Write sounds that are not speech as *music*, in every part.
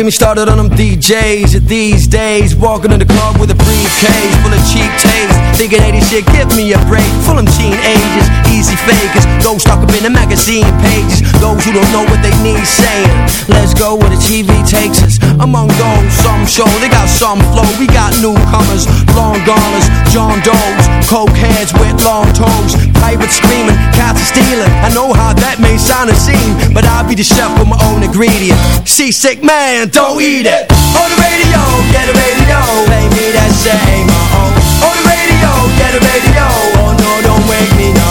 get me started on them DJs these days Walking in the club with a briefcase Full of cheap taste. Thinking 80 shit, give me a break. Full of teenagers, easy fakers. Those stuck up in the magazine pages. Those who don't know what they need saying. Let's go where the TV takes us. Among those, some show They got some flow, we got newcomers Long goners, John Doe's Coke heads with long toes. Pirates screaming, cats are stealing. I know how that may sound and seem But I'll be the chef with my own ingredient. Seasick man, don't eat it. On the radio, get the radio Play me that same, uh-oh. On the radio, get the radio Oh no, don't wake me, no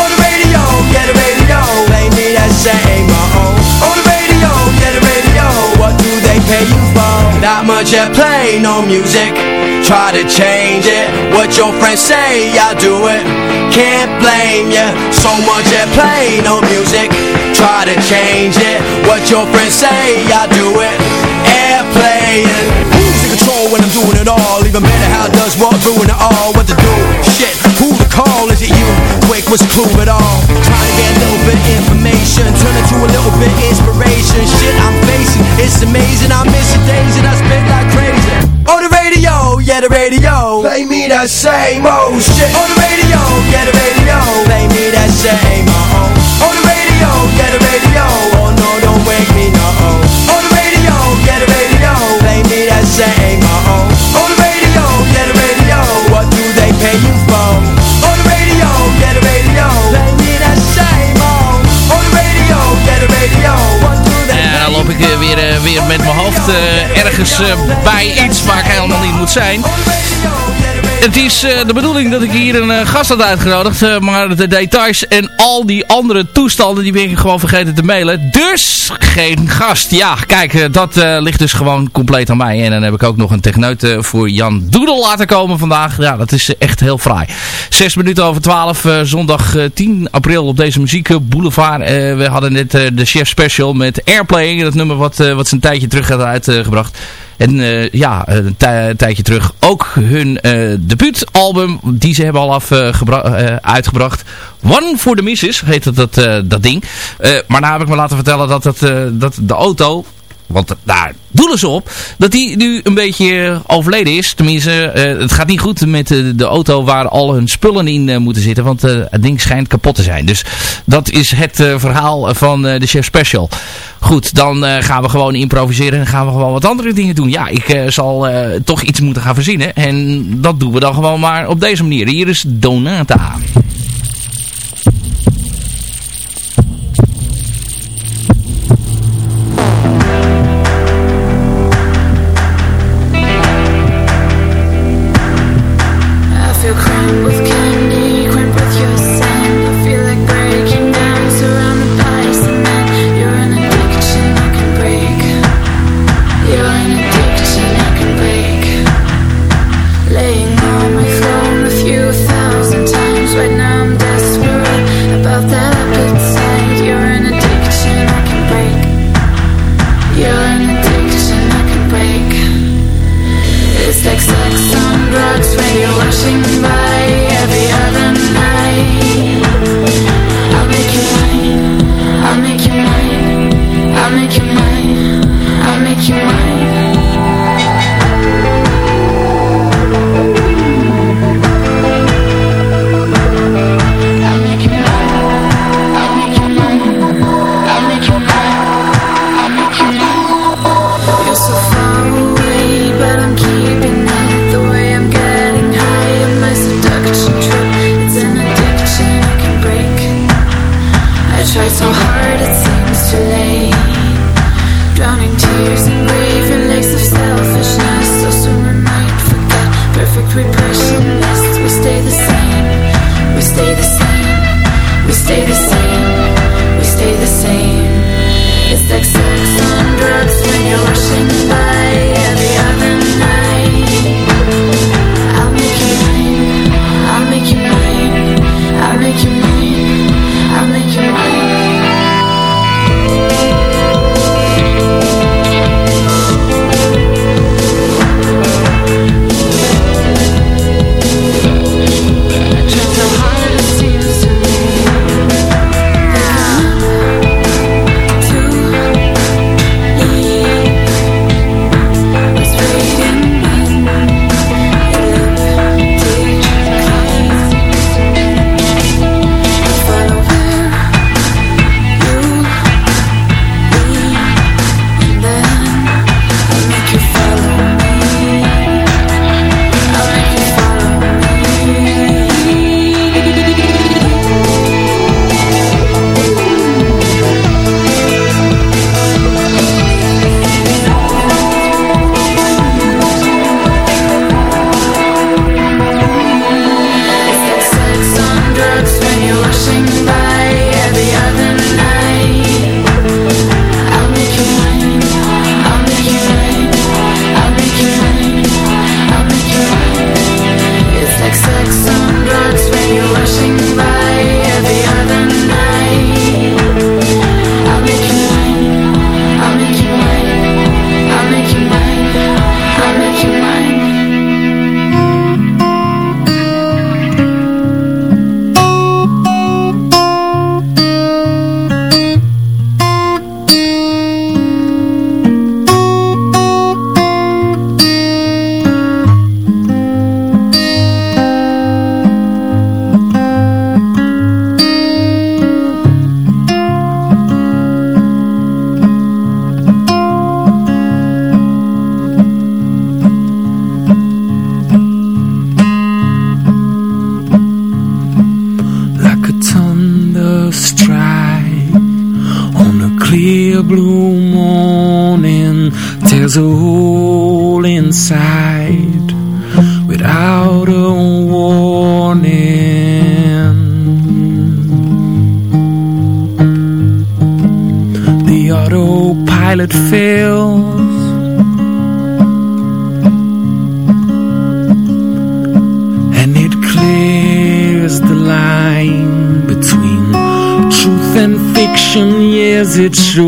On the radio, get the radio Play me that same, uh-oh. On the radio, get the radio What do they pay you for? That much I play, no music Try to change it. What your friends say, I do it. Can't blame ya. So much I play, no music. Try to change it. What your friends say, I do it. Airplaying Who's in control when I'm doing it all? Even better how does what ruin it all? What to do? Shit, call? Is it you? Quick, what's clue at all? Trying to get a little bit information. Turn it to a little bit inspiration. Shit I'm facing, it's amazing. I miss the days and I spit like crazy. On the radio, yeah the radio. Play me that same old shit. On the radio, yeah the radio. Play me that same oh On the radio, yeah the radio eh, bij iets waar ik helemaal niet moet zijn. Het is eh, de bedoeling dat ik hier een eh, gast had uitgenodigd. eh, maar de details en al die andere toestanden die ben ik gewoon vergeten te mailen. Dus geen gast. Ja, kijk, dat ligt dus gewoon compleet aan mij. En dan heb ik ook nog een techneut voor Jan Doedel laten komen vandaag. Ja, dat is echt heel fraai. Zes minuten over twaalf, eh, zondag eh, 10 april op deze muziek boulevard. We hadden net de chef special met Airplaying. Dat nummer wat, wat ze een tijdje terug had uitgebracht. En eh, ja, een tij- tijdje terug ook hun eh debuutalbum, die ze hebben al af, eh, gebra- eh, uitgebracht. One for the Misses heet het, dat, eh, dat ding. Eh, maar nou heb ik me laten vertellen dat, eh, dat de auto, want daar, doelen ze op dat die nu een beetje overleden is. Tenminste, het gaat niet goed met de auto waar al hun spullen in moeten zitten. Want het ding schijnt kapot te zijn. Dus dat is het verhaal van de Chef Special. Goed, dan gaan we gewoon improviseren en gaan we gewoon wat andere dingen doen. Ja, ik zal toch iets moeten gaan verzinnen. En dat doen we dan gewoon maar op deze manier. Hier is Donata.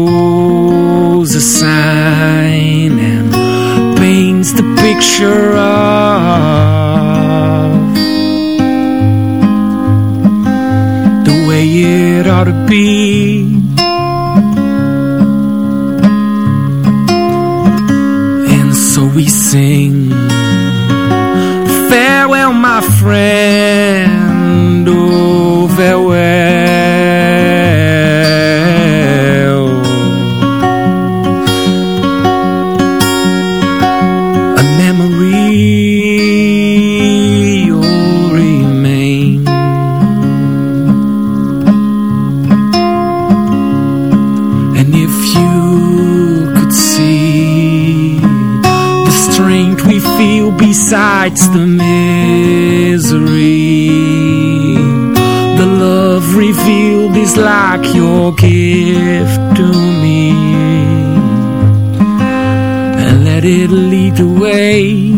holds a sign and paints the picture of the way it ought to be. And so we sing, Farewell, my friend. Besides the misery, the love revealed is like your gift to me, and let it lead the way.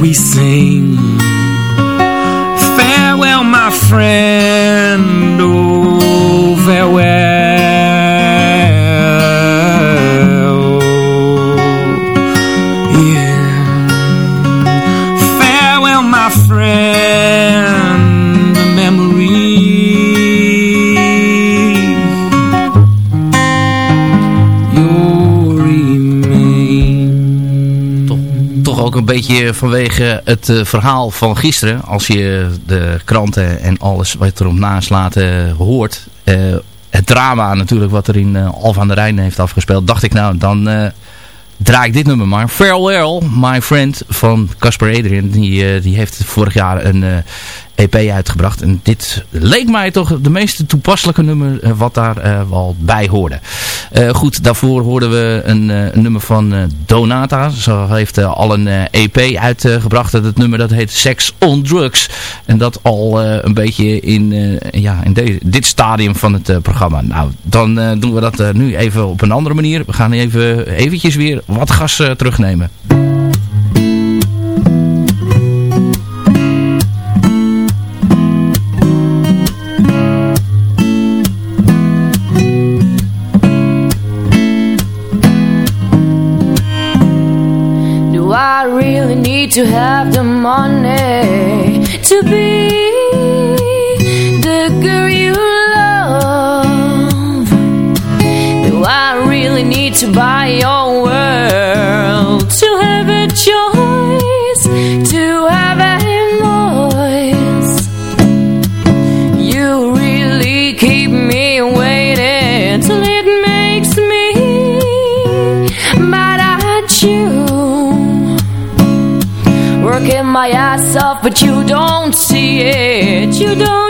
We sing Farewell, my friend. Een beetje vanwege het eh, verhaal van gisteren. Als je de kranten en alles wat erop naslaat eh, hoort. eh, het drama natuurlijk wat er in uh, Alphen aan de Rijn heeft afgespeeld. Dacht ik nou, dan eh, draai ik dit nummer maar. Farewell, my friend van Casper Adrian. Die, eh, die heeft vorig jaar een eh, EP uitgebracht. En dit leek mij toch de meest toepasselijke nummer eh, wat daar eh, wel bij hoorde. Eh, goed, daarvoor hoorden we een, nummer van Donata. Ze heeft al een EP uitgebracht. het nummer dat heet Sex on Drugs. En dat al een beetje in, ja, in de- dit stadium van het programma. Nou, dan doen we dat nu even op een andere manier. We gaan even eventjes weer wat gas terugnemen. you have Working my ass off, but you don't see it. You don't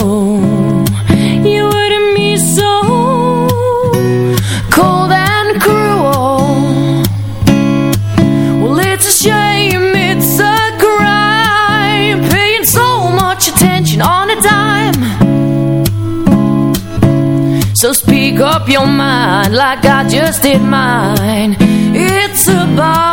your mind like I just did mine. It's about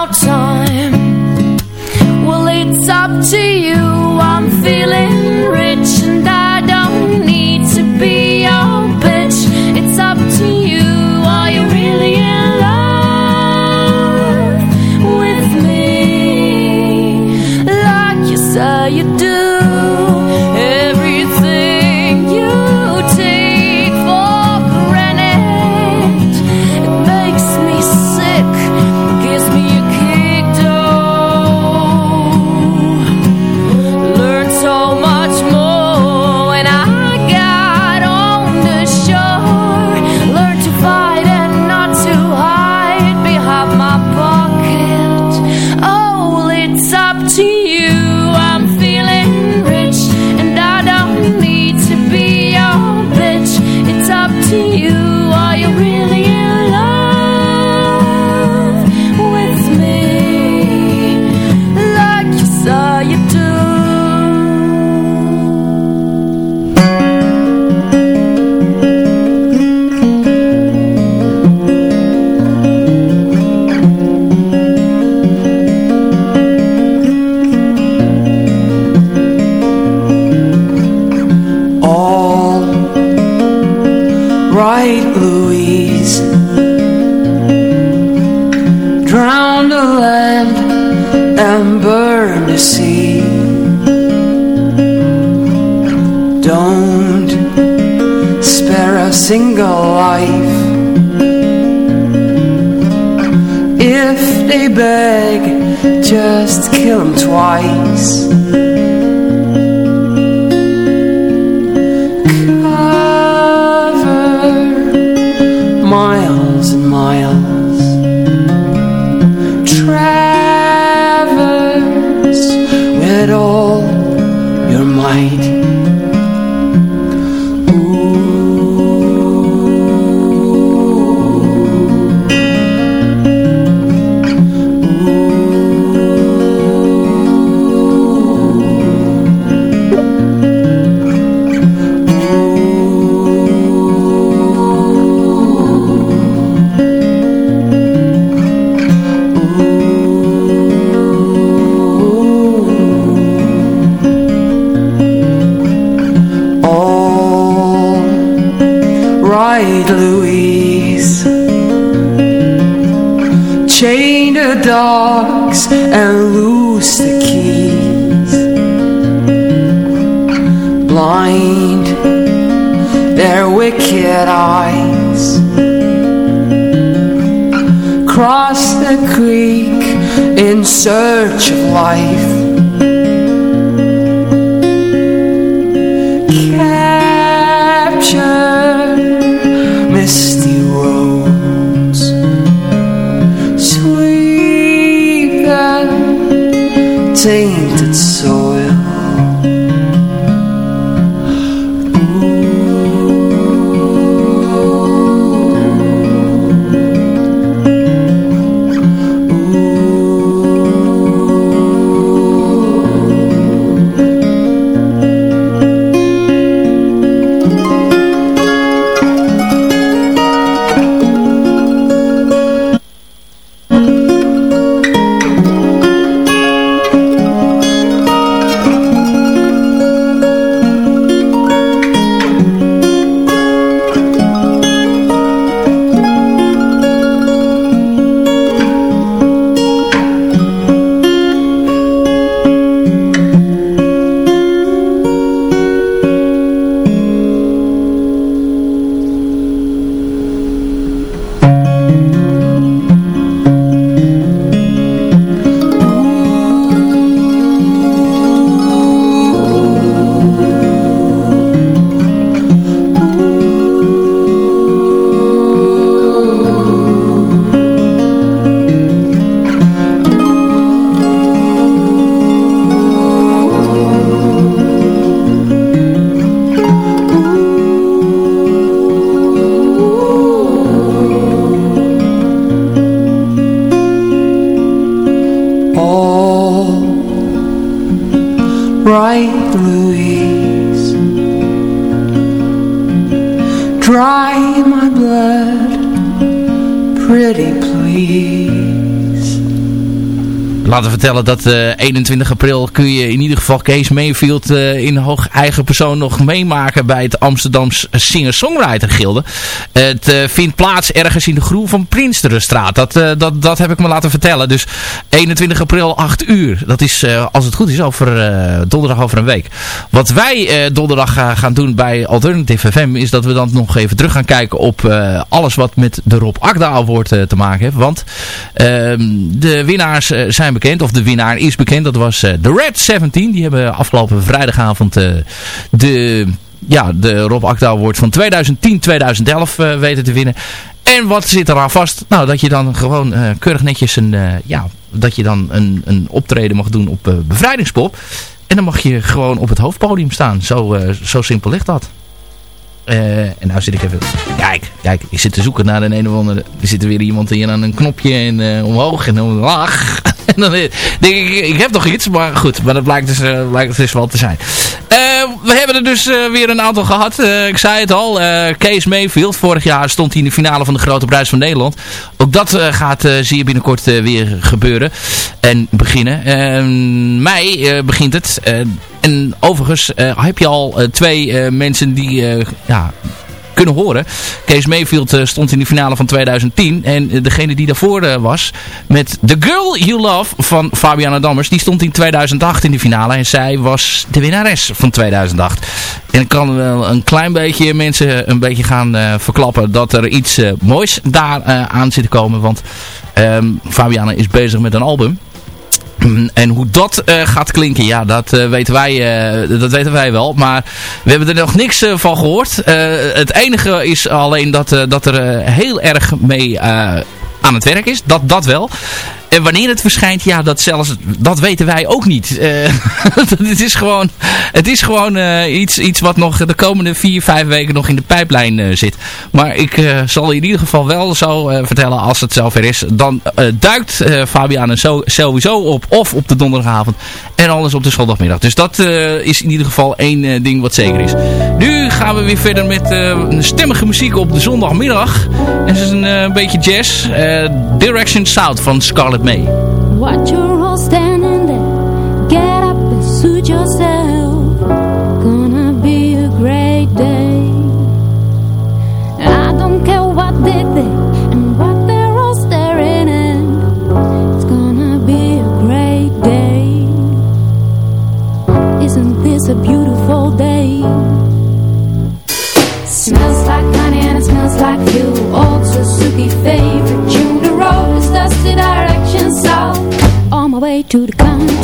loose the keys. Blind their wicked eyes. Cross the creek in search of life. Laten vertellen dat eh 21 april kun je in ieder geval Kees Mayfield eh, in hoog eigen persoon nog meemaken bij het Amsterdams Singer-Songwriter Gilde. het eh, vindt plaats ergens in de groep van Prinsterenstraat. Dat, eh, dat, dat heb ik me laten vertellen. Dus 21 april 8 uur. Dat is eh, als het goed is over eh, donderdag over een week. Wat wij eh, donderdag ga- gaan doen bij Alternative FM is dat we dan nog even terug gaan kijken op eh, alles wat met de Rob Akda Award eh, te maken heeft. Want ehm, de winnaars eh, zijn bekend, of de winnaar is bekend. Dat was eh, de Red 17. Die hebben afgelopen vrijdagavond eh, de, ja, de Rob Akda Award van 2010-2011 eh, weten te winnen. En wat zit eraan vast? Nou, dat je dan gewoon keurig netjes een, ja, dat je dan een, een optreden mag doen op bevrijdingspop. En dan mag je gewoon op het hoofdpodium staan. Zo, zo simpel ligt dat. En nou zit ik even... Kijk, kijk, ik zit te zoeken naar een een of andere... Er zit er weer iemand hier aan een knopje en omhoog en omlaag. *laughs* en dan eh, denk ik, ik heb toch iets, maar goed. Maar dat blijkt dus, eh, blijkt dus wel te zijn. Eh, we hebben er dus weer een aantal gehad. Eh, ik zei het al, Kees Mayfield. Vorig jaar stond hij in de finale van de Grote Prijs van Nederland. Ook dat gaat zie je binnenkort weer gebeuren. En beginnen. Eh, mei begint het. En overigens heb je al twee mensen die... ja, kunnen horen. Kees Mayfield stond in de finale van 2010. En degene die daarvoor was met The Girl You Love van Fabiana Dammers. Die stond in 2008 in de finale. En zij was de winnares van 2008. En ik kan wel een klein beetje mensen een beetje gaan verklappen dat er iets moois daar aan zit te komen. Want um, Fabiana is bezig met een album. *clears throat* En hoe dat uh, gaat klinken, ja, dat, uh, weten wij, uh, dat weten wij wel. Maar we hebben er nog niks van gehoord. het enige is alleen dat, dat er heel erg mee aan het werk is. Dat, dat wel. En wanneer het verschijnt, ja, dat, zelfs, dat weten wij ook niet. *laughs* Het is gewoon, het is gewoon uh, iets, iets wat nog de komende vier, vijf weken nog in de pijplijn uh, zit. Maar ik zal in ieder geval wel zo vertellen, als het zover is, dan duikt Fabian zo, sowieso op, of op de donderdagavond, en anders op de zondagmiddag. Dus dat is in ieder geval één ding wat zeker is. Nu gaan we weer verder met stemmige muziek op de zondagmiddag. Het is een beetje jazz. Direction South van Scarlett with me. Watch you're all standing there. Get up and suit yourself. Gonna be a great day. I don't care what they think and what they're all staring at. It's gonna be a great day. Isn't this a beautiful day? Smells like honey and it smells like you. Old Suzuki favorite tune. The road is dusty On my way to the country.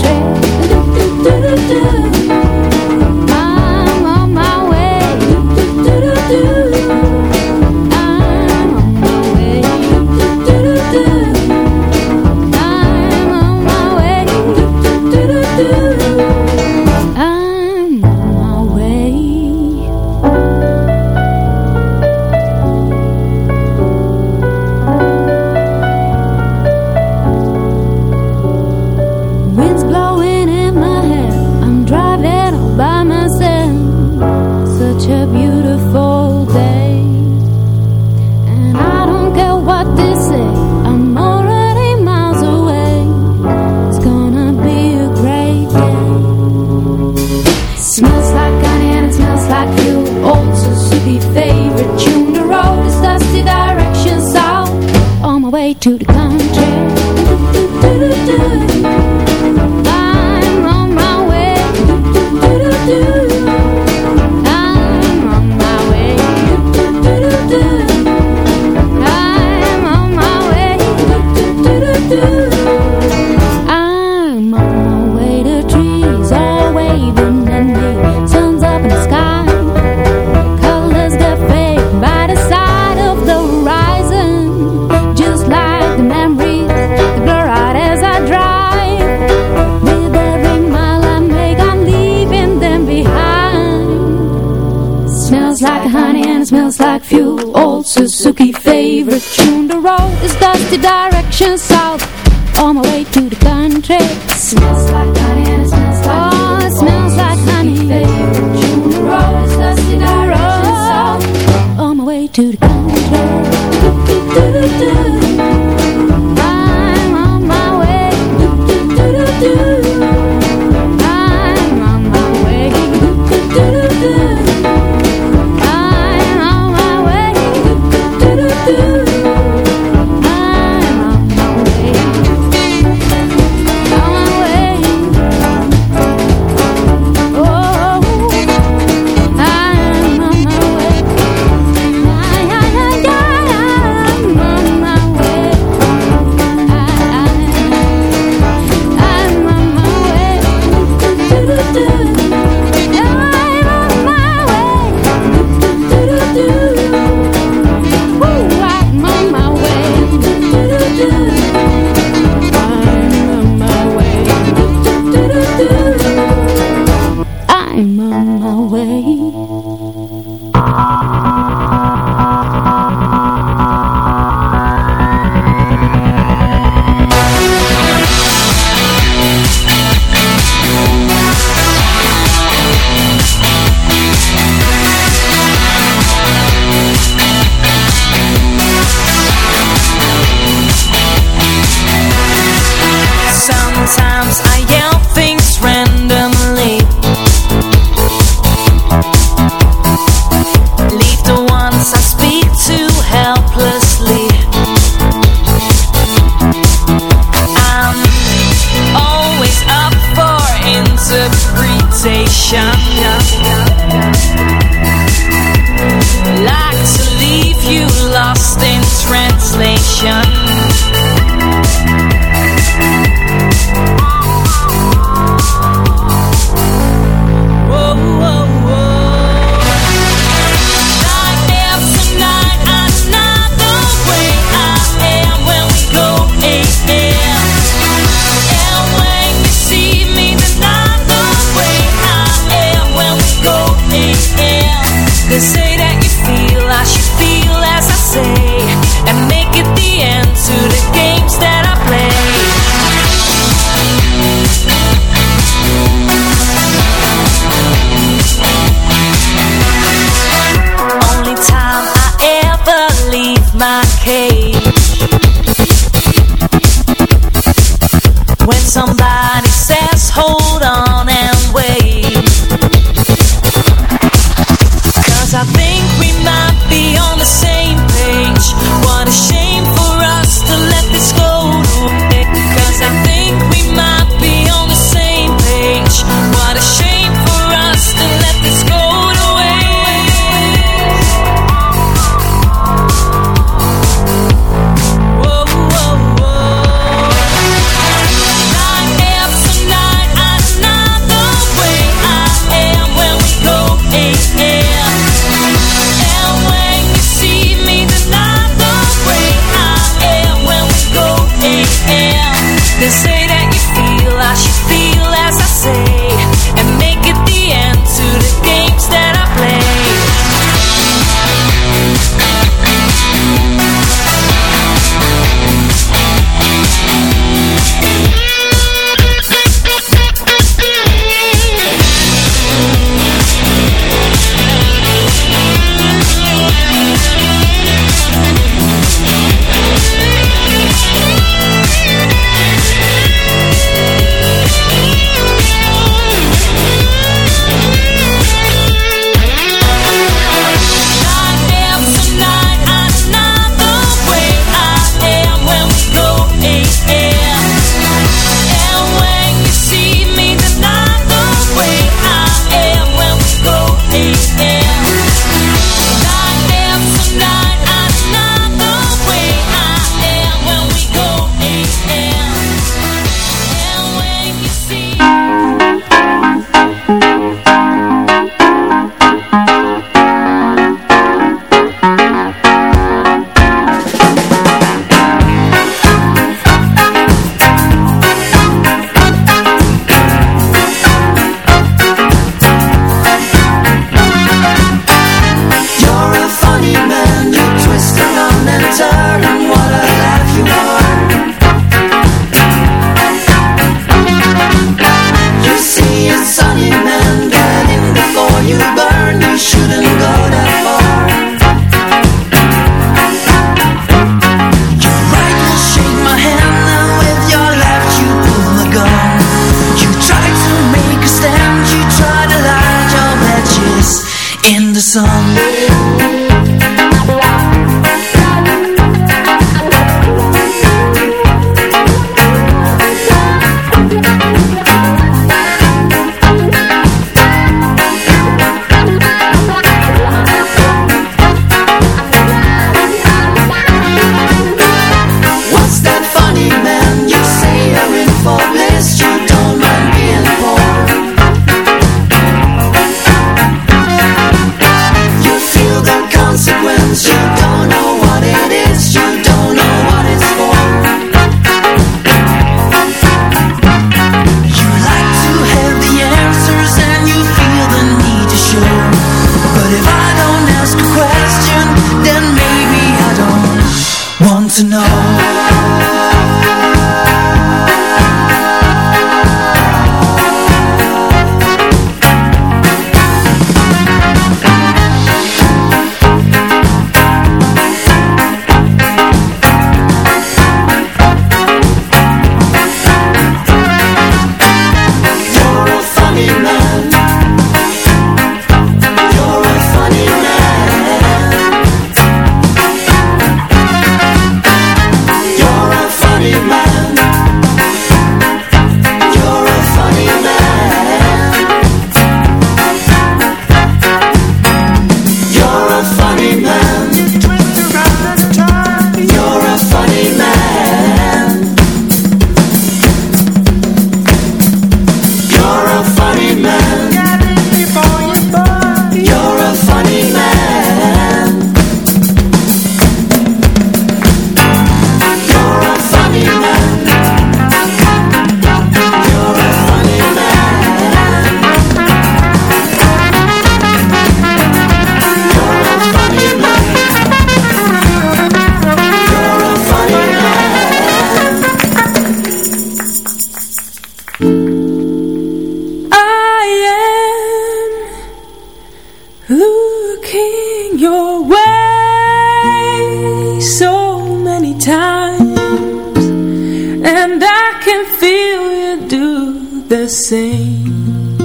The same.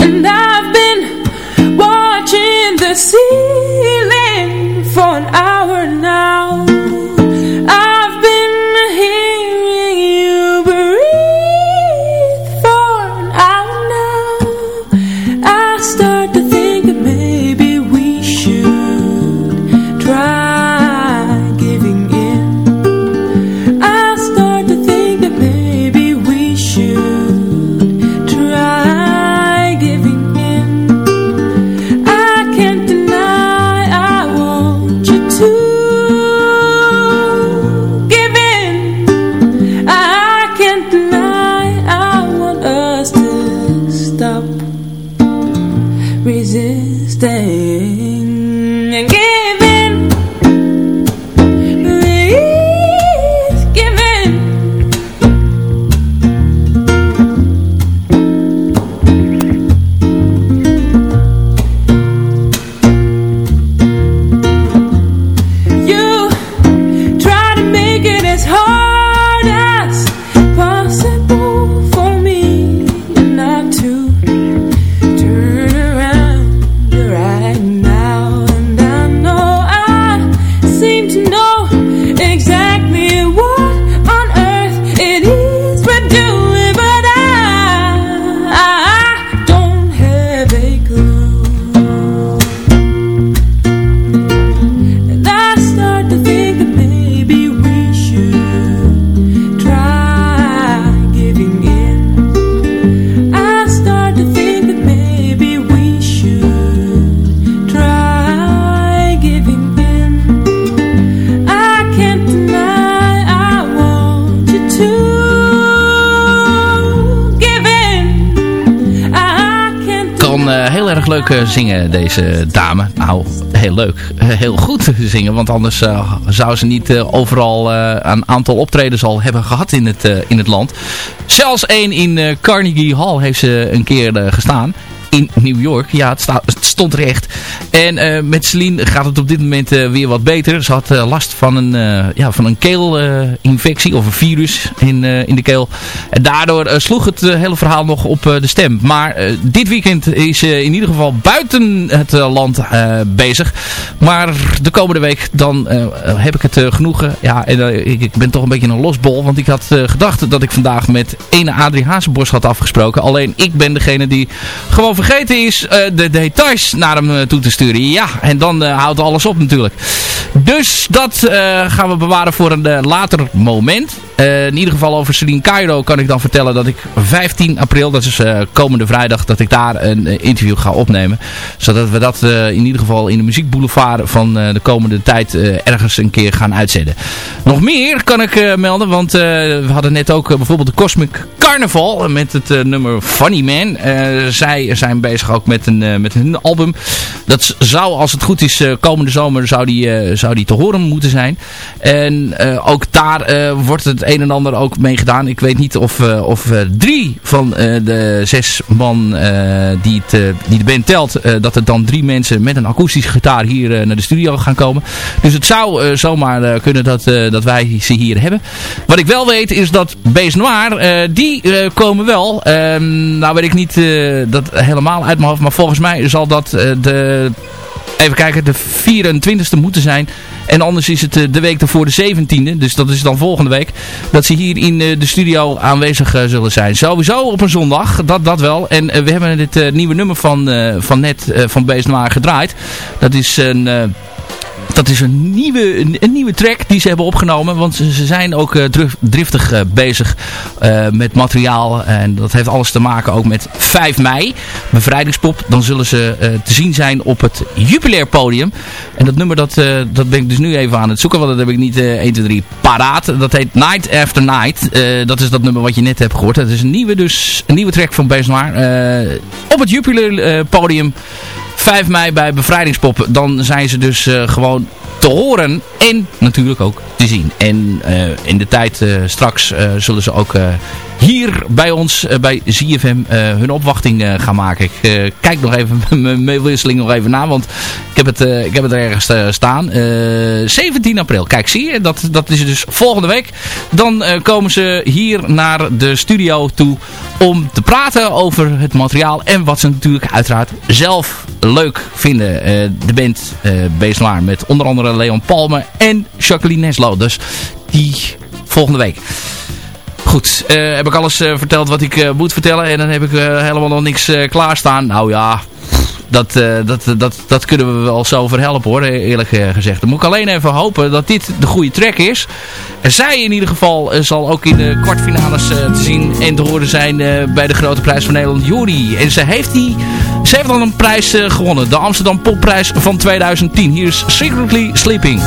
And I've been watching the ceiling leuk eh, zingen, deze dame. Nou, heel leuk. Eh, heel goed zingen, want anders eh, zou ze niet overal een aantal optredens al hebben gehad in het, in het land. Zelfs één in Carnegie Hall heeft ze een keer gestaan. In New York. Ja, het, staat, het stond er echt. En eh, met Celine gaat het op dit moment eh, weer wat beter. Ze had eh, last van een, ja, van een keelinfectie of een virus in, in de keel. En daardoor sloeg het hele verhaal nog op de stem. Maar dit weekend is ze in ieder geval buiten het land bezig. Maar de komende week dan heb ik het genoegen. Ja, en ik, ben toch een beetje een losbol. Want ik had gedacht dat ik vandaag met ene Adrie Hazenbos had afgesproken. Alleen ik ben degene die gewoon vergeten is de details naar hem toe te sturen. Ja, en dan eh, houdt alles op natuurlijk. Dus dat eh, gaan we bewaren voor een eh, later moment. Eh, in ieder geval over Celine Cairo kan ik dan vertellen dat ik 15 april, dat is eh, komende vrijdag, dat ik daar een eh, interview ga opnemen. Zodat we dat in ieder geval in de muziekboulevard van de komende tijd ergens een keer gaan uitzenden. Nog meer kan ik melden, want we hadden net ook bijvoorbeeld de Cosmic Carnival met het nummer Funny Man. Zij zijn bezig ook met een, met een album. Dat zou, als het goed is, komende zomer zou die, zou die te horen moeten zijn. En ook daar wordt het een en ander ook mee gedaan. Ik weet niet of, eh, of eh, drie van eh, de zes man die, het, die de band telt, dat er dan drie mensen met een akoestische gitaar hier naar de studio gaan komen. Dus het zou zomaar kunnen dat, dat wij ze hier hebben. Wat ik wel weet is dat Bees Noir, die komen wel. Ehm, nou weet ik niet dat helemaal uit mijn hoofd, maar volgens mij zal dat de even kijken, de 24e moeten zijn. En anders is het eh, de week ervoor de 17e. Dus dat is dan volgende week. Dat ze hier in eh, de studio aanwezig eh, zullen zijn. Sowieso op een zondag. Dat, dat wel. En we hebben dit nieuwe nummer van, van net van Beest Noir gedraaid. Dat is een... dat is een nieuwe, een, nieuwe track die ze hebben opgenomen. Want ze, zijn ook drif- driftig eh, bezig eh, met materiaal. En dat heeft alles te maken ook met 5 mei. Bevrijdingspop. Dan zullen ze te zien zijn op het Jupiler podium. En dat nummer dat, dat ben ik dus nu even aan het zoeken. Want dat heb ik niet eh 1, 2, 3 paraat. Dat heet Night After Night. Dat is dat nummer wat je net hebt gehoord. Dat is een nieuwe, dus, een nieuwe track van Bees Noir. Eh, op het eh, podium. 5 mei bij Bevrijdingspop. Dan zijn ze dus eh, gewoon te horen. En natuurlijk ook te zien. En in de tijd straks zullen ze ook hier bij ons, bij ZFM, hun opwachting gaan maken. Ik kijk nog even *laughs* mijn mailwisseling nog even na, want ik heb het, ik heb het er ergens staan. 17 april, kijk zie je, dat, dat is dus volgende week. Dan komen ze hier naar de studio toe om te praten over het materiaal en wat ze natuurlijk uiteraard zelf leuk vinden. De band Beeslaar met onder andere Leon Palmer en Jacqueline Neslo. Dus die volgende week. Goed, uh, heb ik alles verteld wat ik moet vertellen en dan heb ik helemaal nog niks klaarstaan. Nou ja, dat, dat, dat, dat kunnen we wel zo verhelpen hoor, eerlijk eh, gezegd. Dan moet ik alleen even hopen dat dit de goede track is. En zij in ieder geval zal ook in de kwartfinales te zien en te horen zijn bij de Grote Prijs van Nederland, Jury. En ze heeft, die, ze heeft al een prijs gewonnen, de Amsterdam Popprijs van 2010. Hier is Secretly Sleeping.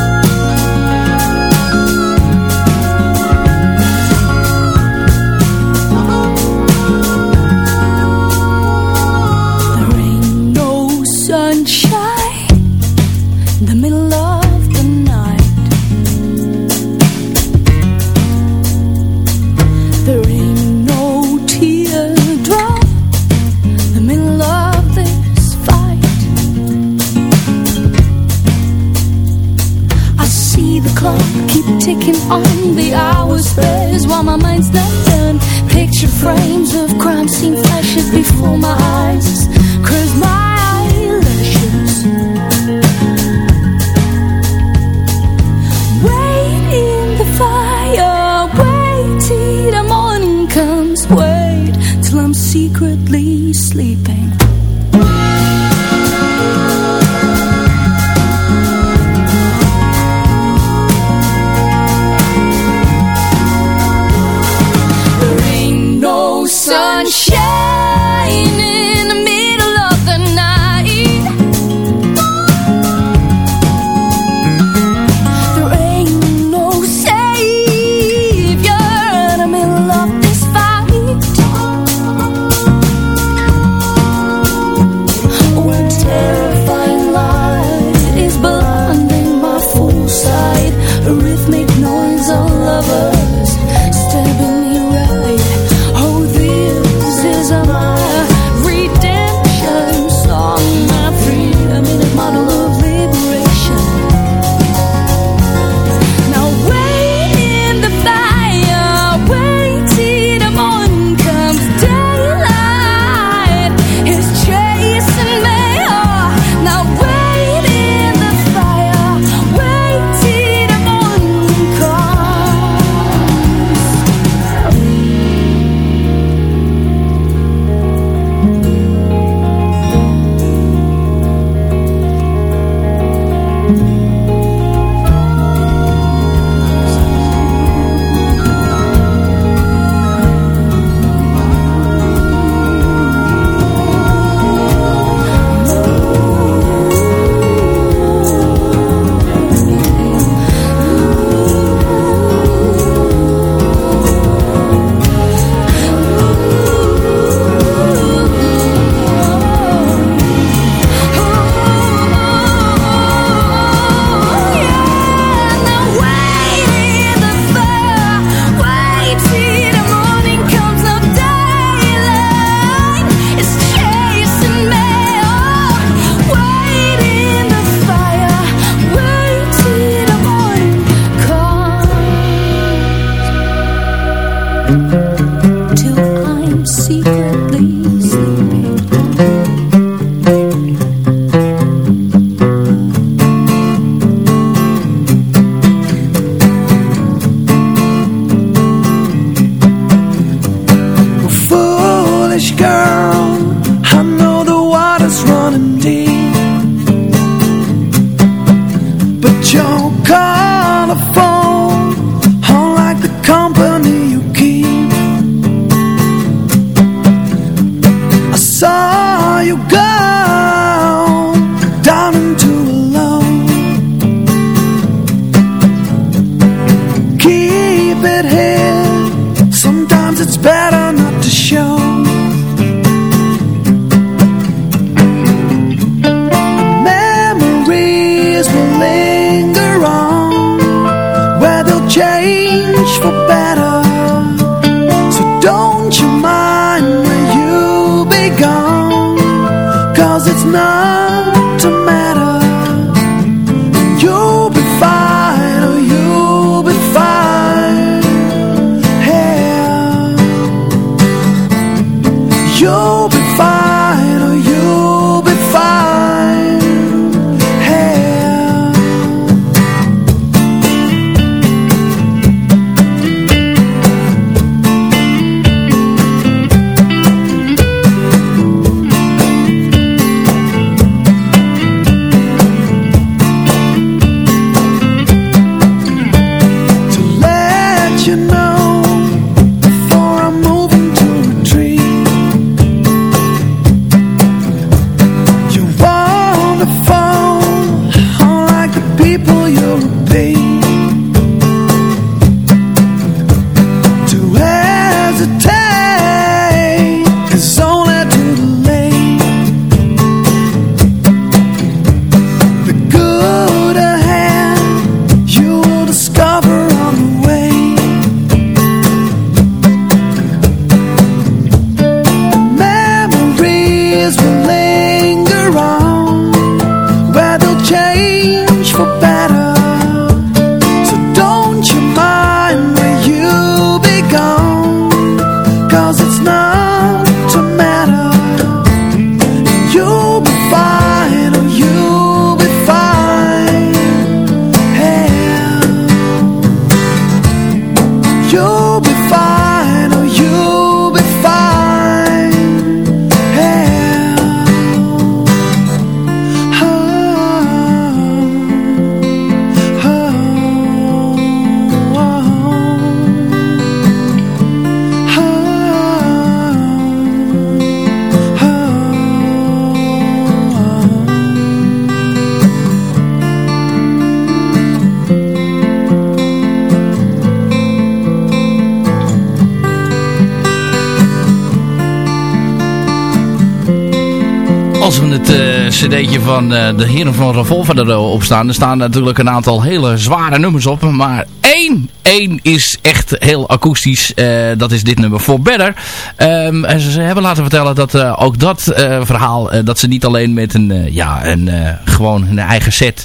while my mind's not done. Picture frames of crime scene flashes before my eyes. Cause my cd'tje van uh, de heren van Revolver erop staan. Er staan natuurlijk een aantal hele zware nummers op. Maar één, één is echt heel akoestisch. Uh, dat is dit nummer For Better. Um, en ze hebben laten vertellen dat ook dat verhaal... dat ze niet alleen met een, ja, een, gewoon een eigen set...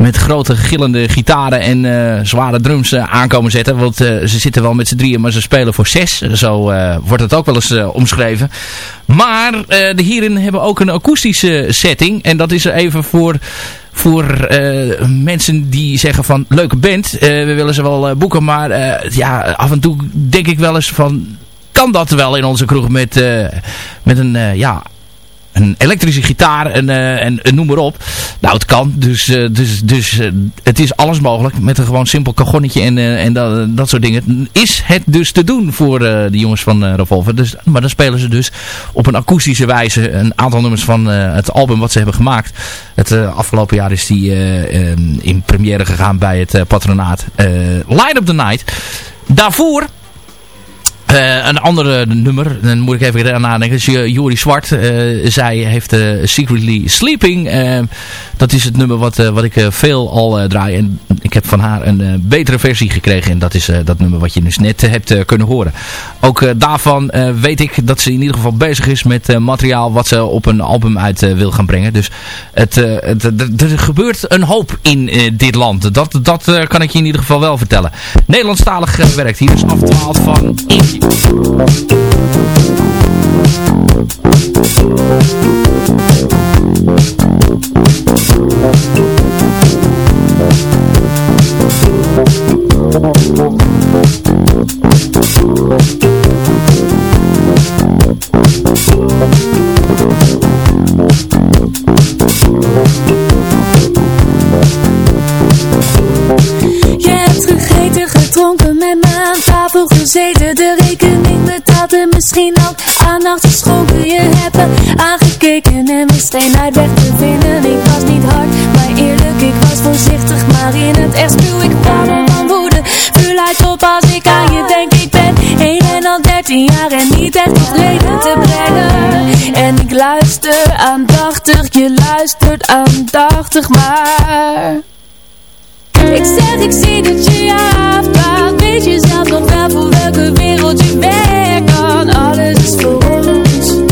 met grote gillende gitaren en zware drums aankomen zetten. Want ze zitten wel met z'n drieën, maar ze spelen voor zes. Zo wordt het ook wel eens omschreven. Maar de heren hebben ook een akoestische setting. En dat is er even voor voor mensen die zeggen van leuke band, we willen ze wel boeken, maar ja, af en toe denk ik wel eens van kan dat wel in onze kroeg met, met een ja, een elektrische gitaar en, uh, en, en, noem maar op. Nou, het kan. Dus, uh, dus, dus het is alles mogelijk. Met een gewoon simpel kagonnetje en, en dat, dat soort dingen. Is het dus te doen voor de jongens van Revolver. Dus, maar dan spelen ze dus op een akoestische wijze een aantal nummers van het album wat ze hebben gemaakt. Het afgelopen jaar is die in première gegaan bij het patronaat Light of the Night. Daarvoor uh, een andere nummer, dan moet ik even eraan nadenken. is Jori Zwart. Uh, zij heeft uh, Secretly Sleeping. dat is het nummer wat, wat ik veel al draai. En ik heb van haar een betere versie gekregen. En dat is dat nummer wat je dus net hebt kunnen horen. Ook daarvan weet ik dat ze in ieder geval bezig is met materiaal wat ze op een album uit wil gaan brengen. Dus het, er gebeurt een hoop in dit land. Dat, dat kan ik je in ieder geval wel vertellen. Nederlandstalig werkt hier dus afdwaald van Je hebt gegeten, gedronken met me aan tafel gezeten De rekening betaald en misschien ook aandacht geschonken? Je hebt aangekeken en wist geen uitweg te vinden. Ik was niet hard, maar eerlijk, ik was voorzichtig. Maar in het echt spuw ik pannen van woede Vuur op als ik aan je denk. Ik ben een en al dertien jaar en niet echt tot reden te brengen. En ik luister aandachtig, je luistert aandachtig maar ik zeg, ik zie dat je je afvraagt. Weet je zelf nog wel voor welke wereld je werkt? Kan Alles is voor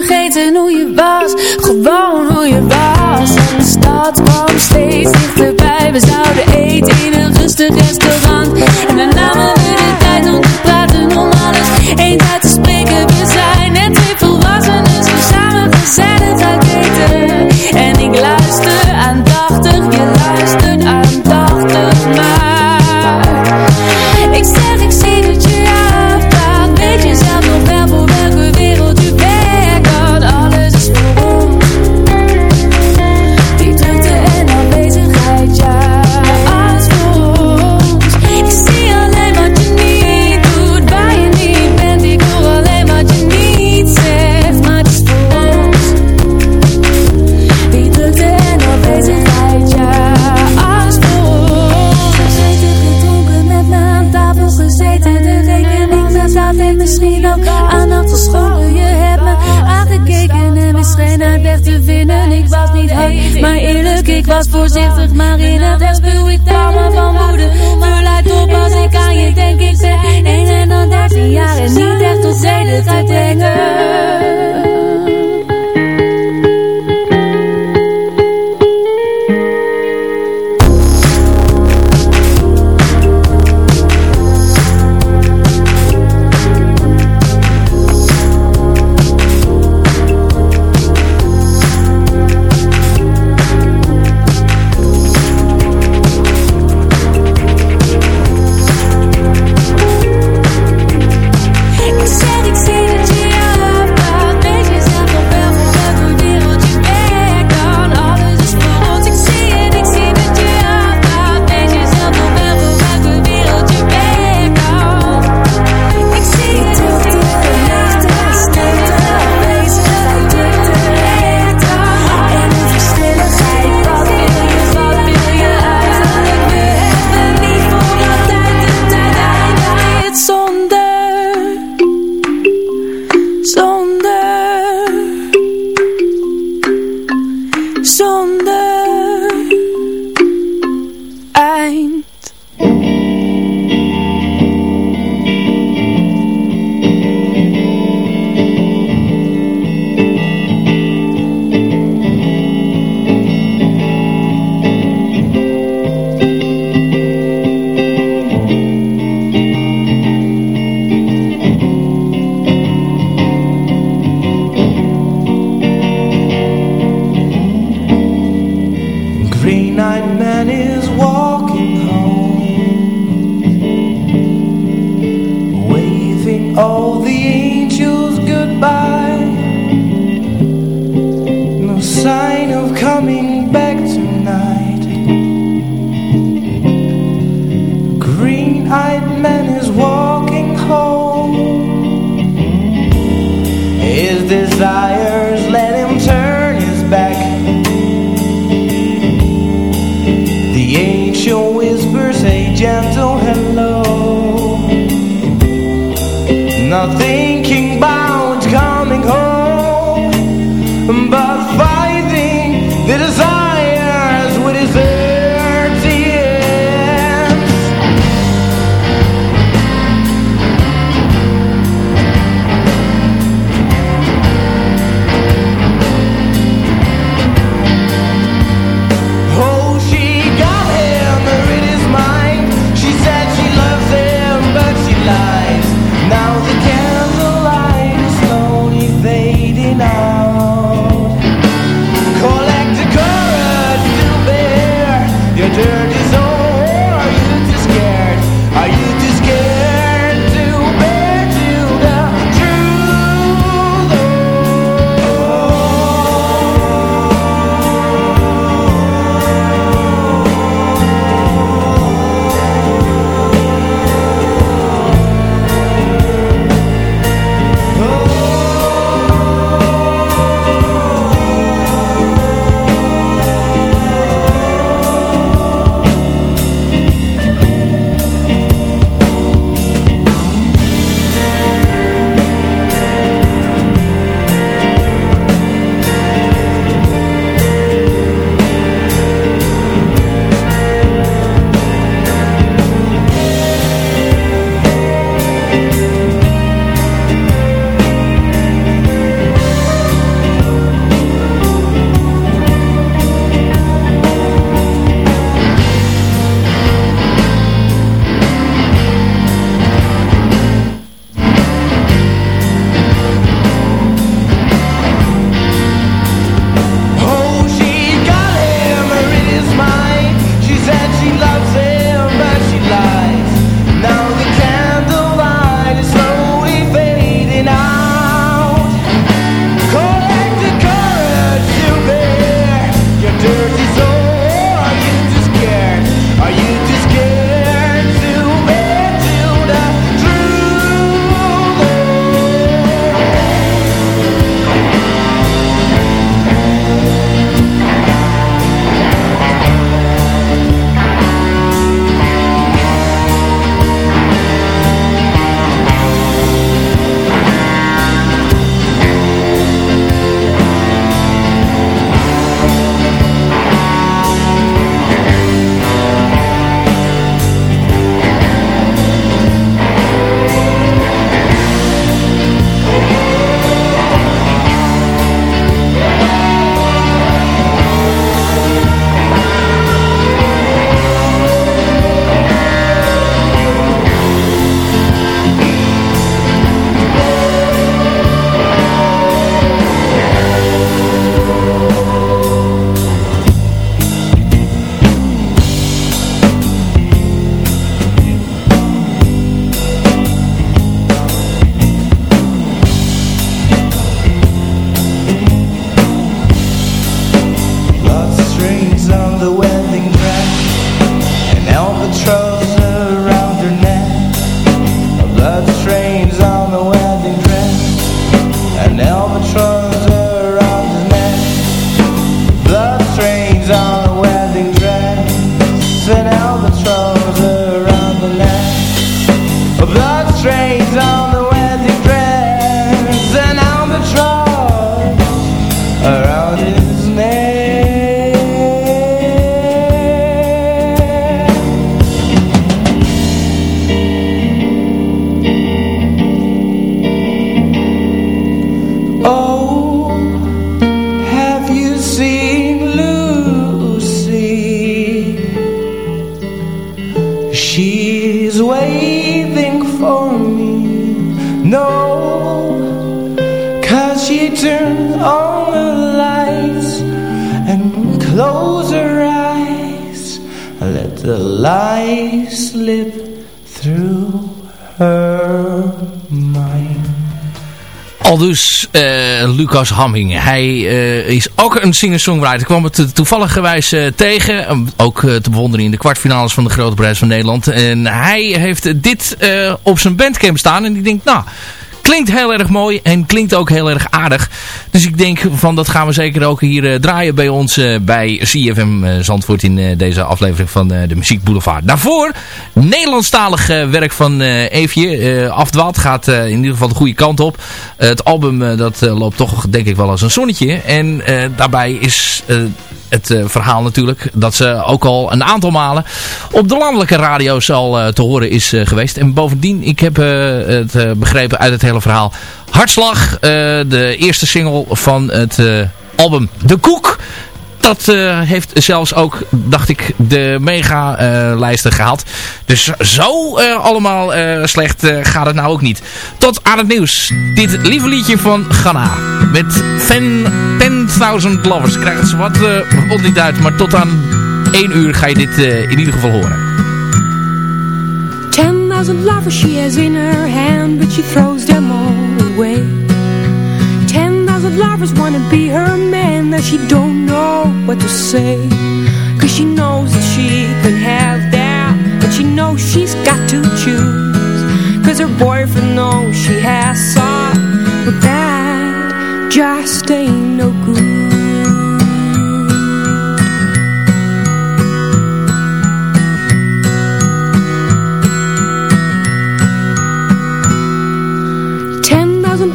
vergeten hoe je was. Gewoon hoe je was. De stad kwam steeds dichterbij. We zouden desires let him turn his back. The angel whispers a gentle hello. Nothing albatross Eh, Lucas Hamming. Hij eh, is ook een singer-songwriter. Ik kwam het toevallig gewijs eh, tegen. Um, ook te bewonderen in de kwartfinales van de Grote Prijs van Nederland. En hij heeft dit op zijn bandcamp staan. En ik denk, nou, klinkt heel erg mooi. En klinkt ook heel erg aardig. Dus ik denk van dat gaan we zeker ook hier draaien bij ons bij CFM Zandvoort. In deze aflevering van de Muziek Boulevard. Daarvoor Nederlandstalig werk van Eefje. Afdwaald gaat in ieder geval de goede kant op. het album dat loopt toch denk ik wel als een zonnetje. En daarbij is het verhaal natuurlijk. Dat ze ook al een aantal malen op de landelijke radio's al te horen is geweest. En bovendien, ik heb het begrepen uit het hele verhaal. Hartslag, de eerste single van het album De Koek. Dat heeft zelfs ook, dacht ik, de mega-lijsten gehaald. Dus zo allemaal slecht gaat het nou ook niet. Tot aan het nieuws. Dit lieve liedje van Ghana. Met Fan 10.000 Lovers. Krijgt ze wat uh, niet uit, maar tot aan 1 uur ga je dit uh, in ieder geval horen. 10,000 lovers she has in her hand, but she throws them all away. 10,000 lovers wanna be her man, that she don't know what to say. Cause she knows that she can have them, but she knows she's got to choose. Cause her boyfriend knows she has some, but that just ain't no good.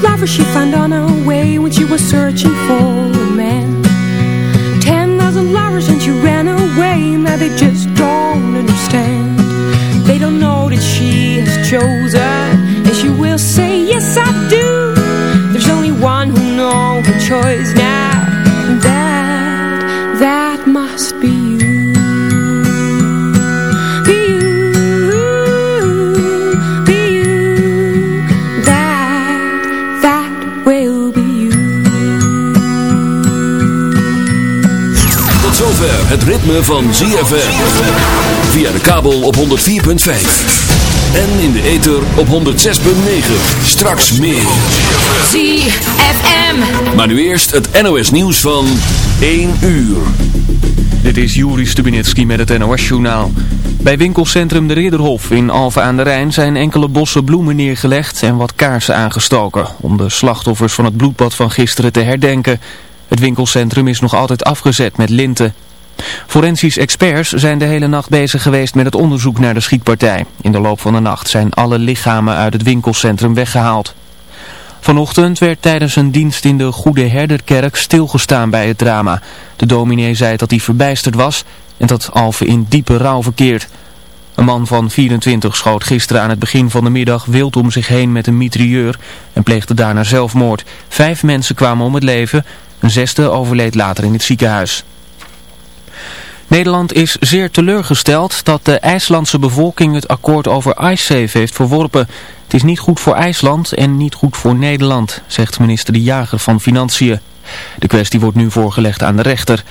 Lovers she found on her way when she was searching for a man. Ten thousand lovers and she ran away, now they just don't understand. They don't know that she has chosen, and she will say, yes I do. There's only one who knows her choice now, and that, that Het ritme van ZFM. Via de kabel op 104.5. En in de ether op 106.9. Straks meer. ZFM. Maar nu eerst het NOS nieuws van 1 uur. Dit is Juri Stubinetski met het NOS-journaal. Bij winkelcentrum De Ridderhof in Alphen aan de Rijn zijn enkele bossen bloemen neergelegd en wat kaarsen aangestoken. Om de slachtoffers van het bloedbad van gisteren te herdenken. Het winkelcentrum is nog altijd afgezet met linten. Forensisch experts zijn de hele nacht bezig geweest met het onderzoek naar de schietpartij. In de loop van de nacht zijn alle lichamen uit het winkelcentrum weggehaald. Vanochtend werd tijdens een dienst in de Goede Herderkerk stilgestaan bij het drama. De dominee zei dat hij verbijsterd was en dat Alphen in diepe rouw verkeert. Een man van 24 schoot gisteren aan het begin van de middag wild om zich heen met een mitrailleur en pleegde daarna zelfmoord. Vijf mensen kwamen om het leven, een zesde overleed later in het ziekenhuis. Nederland is zeer teleurgesteld dat de IJslandse bevolking het akkoord over IceSafe heeft verworpen. Het is niet goed voor IJsland en niet goed voor Nederland, zegt minister De Jager van Financiën. De kwestie wordt nu voorgelegd aan de rechter.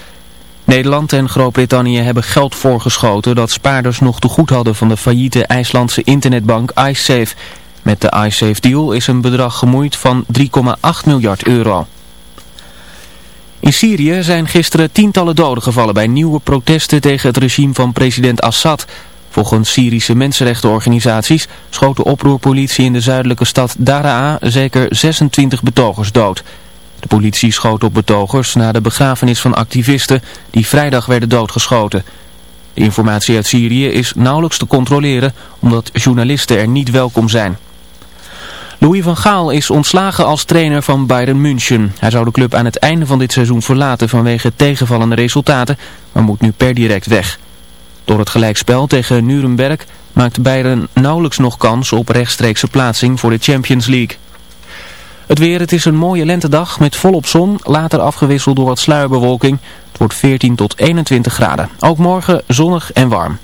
Nederland en Groot-Brittannië hebben geld voorgeschoten dat spaarders nog te goed hadden van de failliete IJslandse internetbank IceSafe. Met de IceSafe deal is een bedrag gemoeid van 3,8 miljard euro. In Syrië zijn gisteren tientallen doden gevallen bij nieuwe protesten tegen het regime van president Assad. Volgens Syrische mensenrechtenorganisaties schoot de oproerpolitie in de zuidelijke stad Daraa zeker 26 betogers dood. De politie schoot op betogers na de begrafenis van activisten die vrijdag werden doodgeschoten. De informatie uit Syrië is nauwelijks te controleren omdat journalisten er niet welkom zijn. Louis van Gaal is ontslagen als trainer van Bayern München. Hij zou de club aan het einde van dit seizoen verlaten vanwege tegenvallende resultaten, maar moet nu per direct weg. Door het gelijkspel tegen Nuremberg maakt Bayern nauwelijks nog kans op rechtstreekse plaatsing voor de Champions League. Het weer, het is een mooie lentedag met volop zon, later afgewisseld door wat sluierbewolking. Het wordt 14 tot 21 graden. Ook morgen zonnig en warm.